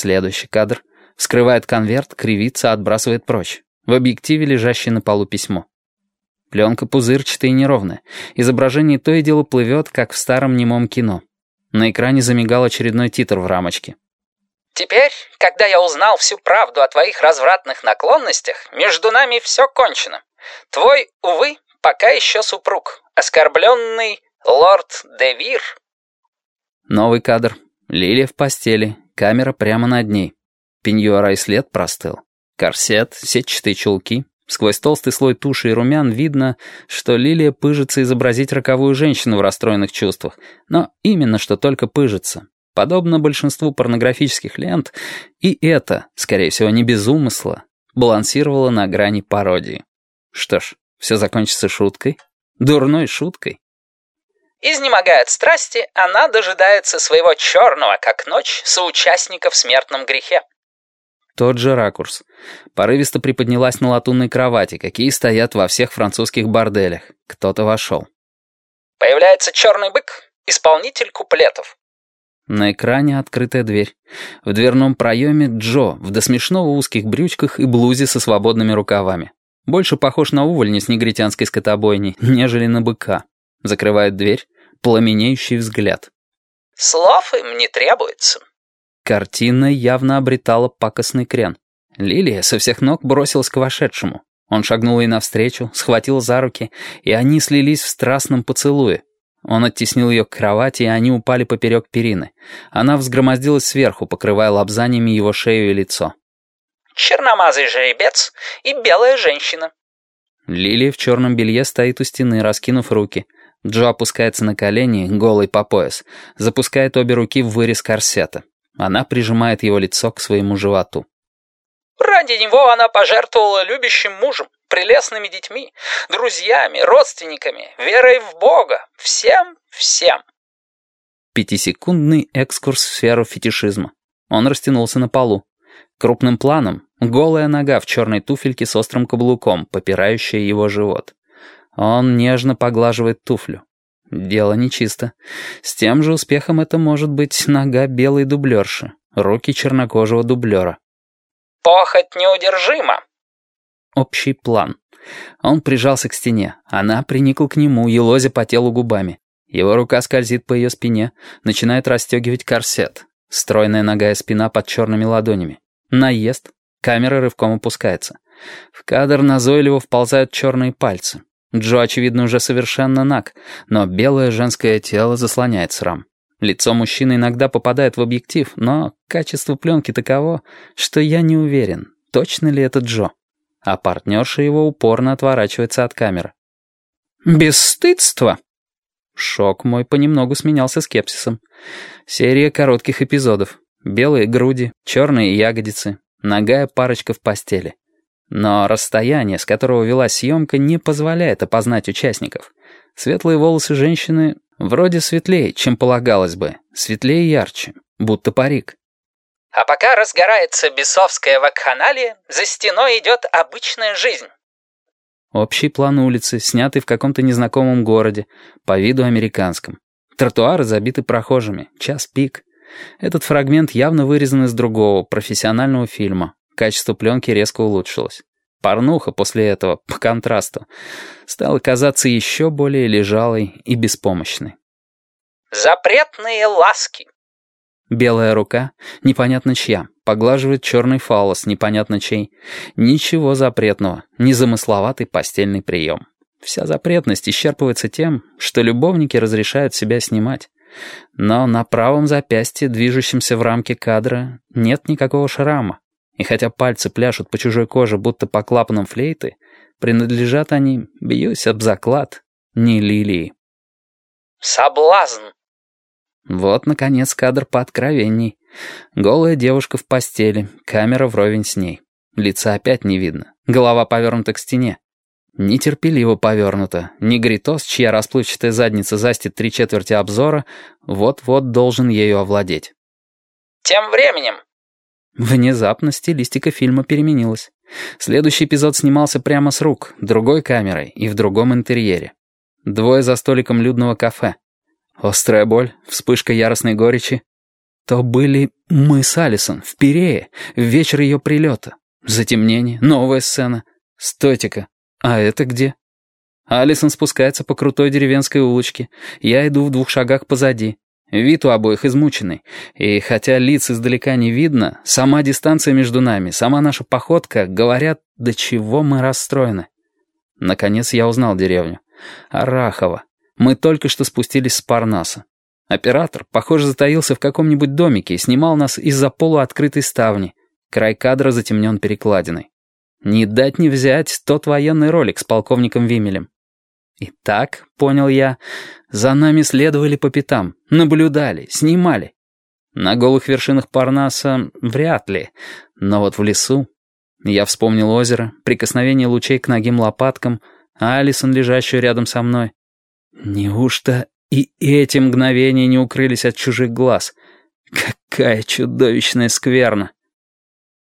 Следующий кадр. Вскрывает конверт, кривится, отбрасывает прочь. В объективе лежащее на полу письмо. Пленка пузырчатая и неровная. Изображение то и дело плывет, как в старом немом кино. На экране замигал очередной титр в рамочке. «Теперь, когда я узнал всю правду о твоих развратных наклонностях, между нами все кончено. Твой, увы, пока еще супруг, оскорбленный лорд Девир». Новый кадр. Лилия в постели, камера прямо над ней. Пеньюара и след простыл. Корсет, сетчатые чулки. Сквозь толстый слой туши и румян видно, что Лилия пыжится изобразить роковую женщину в расстроенных чувствах. Но именно что только пыжится. Подобно большинству порнографических лент, и это, скорее всего, не без умысла, балансировало на грани пародии. Что ж, все закончится шуткой? Дурной шуткой? Изнемогая от страсти, она дожидается своего черного, как ночь, соучастника в смертном грехе. Тот же ракурс. Порывисто приподнялась на латунной кровати, какие стоят во всех французских борделях. Кто-то вошел. Появляется черный бык, исполнитель куплетов. На экране открытая дверь. В дверном проеме Джо в до смешного узких брючках и блузе со свободными рукавами. Больше похож на увольня с негритянской скотобойни, нежели на быка. Закрывает дверь, пламенеющий взгляд. «Слов им не требуется». Картина явно обретала пакостный крен. Лилия со всех ног бросилась к вошедшему. Он шагнул ей навстречу, схватил за руки, и они слились в страстном поцелуе. Он оттеснил ее к кровати, и они упали поперек перины. Она взгромоздилась сверху, покрывая лобзаниями его шею и лицо. «Черномазый жеребец и белая женщина». Лилия в черном белье стоит у стены, раскинув руки. Джо опускается на колени, голый по пояс, запускает обе руки в вырез корсета. Она прижимает его лицо к своему животу. «Ради него она пожертвовала любящим мужем, прелестными детьми, друзьями, родственниками, верой в Бога, всем, всем». Пятисекундный экскурс в сферу фетишизма. Он растянулся на полу. Крупным планом — голая нога в черной туфельке с острым каблуком, попирающая его живот. Он нежно поглаживает туфлю. Дело нечисто. С тем же успехом это может быть нога белой дублерши, руки чернокожего дублера. «Похоть неудержима!» Общий план. Он прижался к стене. Она приникла к нему, елозя по телу губами. Его рука скользит по ее спине, начинает расстегивать корсет. Стройная нога и спина под черными ладонями. Наезд. Камера рывком опускается. В кадр назойливо вползают черные пальцы. Джо, очевидно, уже совершенно наг, но белое женское тело заслоняет срам. Лицо мужчины иногда попадает в объектив, но качество пленки таково, что я не уверен, точно ли это Джо. А партнерша его упорно отворачивается от камеры. «Бесстыдство!» Шок мой понемногу сменялся скепсисом. Серия коротких эпизодов. Белые груди, черные ягодицы, ногая парочка в постели. Но расстояние, с которого вела съемка, не позволяет опознать участников. Светлые волосы женщины вроде светлее, чем полагалось бы, светлее и ярче, будто парик. А пока разгорается бесовская вакханалия, за стеной идет обычная жизнь. Общий план улицы, снятый в каком-то незнакомом городе, по виду американском. Тротуары забиты прохожими, час пик. Этот фрагмент явно вырезан из другого, профессионального фильма, Качество пленки резко улучшилось. Порнуха после этого, по контрасту, стала казаться еще более лежалой и беспомощной. «Запретные ласки!» Белая рука, непонятно чья, поглаживает черный фалос, непонятно чей. Ничего запретного, незамысловатый постельный прием. Вся запретность исчерпывается тем, что любовники разрешают себя снимать. Но на правом запястье, движущемся в рамке кадра, нет никакого шрама. И хотя пальцы пляшут по чужой коже, будто по клапанам флейты, принадлежат они, бьюсь об заклад, не лилии. «Соблазн!» Вот, наконец, кадр пооткровенней. Голая девушка в постели, камера вровень с ней. Лица опять не видно, голова повернута к стене. Нетерпеливо повернута. Негритос, чья расплывчатая задница застит три четверти обзора, вот-вот должен ею овладеть. «Тем временем Внезапно стилистика фильма переменилась. Следующий эпизод снимался прямо с рук, другой камерой и в другом интерьере. Двое за столиком людного кафе. Острая боль, вспышка яростной горечи. то были мы с Алисон в Пирее, в вечер ее прилета. Затемнение, новая сцена. Стойте-ка, а это где? Алисон спускается по крутой деревенской улочке. Я иду в двух шагах позади. Вид у обоих измученный. И хотя лиц издалека не видно, сама дистанция между нами, сама наша походка говорят, до чего мы расстроены. Наконец я узнал деревню. Арахово. Мы только что спустились с Парнаса. Оператор, похоже, затаился в каком-нибудь домике и снимал нас из-за полуоткрытой ставни. Край кадра затемнен перекладиной. Не дать не взять тот военный ролик с полковником Вимелем. Итак, понял я, за нами следовали по пятам, наблюдали, снимали. На голых вершинах Парнаса вряд ли, но вот в лесу... Я вспомнил озеро, прикосновение лучей к ногим лопаткам, Алисон, лежащую рядом со мной. Неужто и эти мгновения не укрылись от чужих глаз? Какая чудовищная скверна!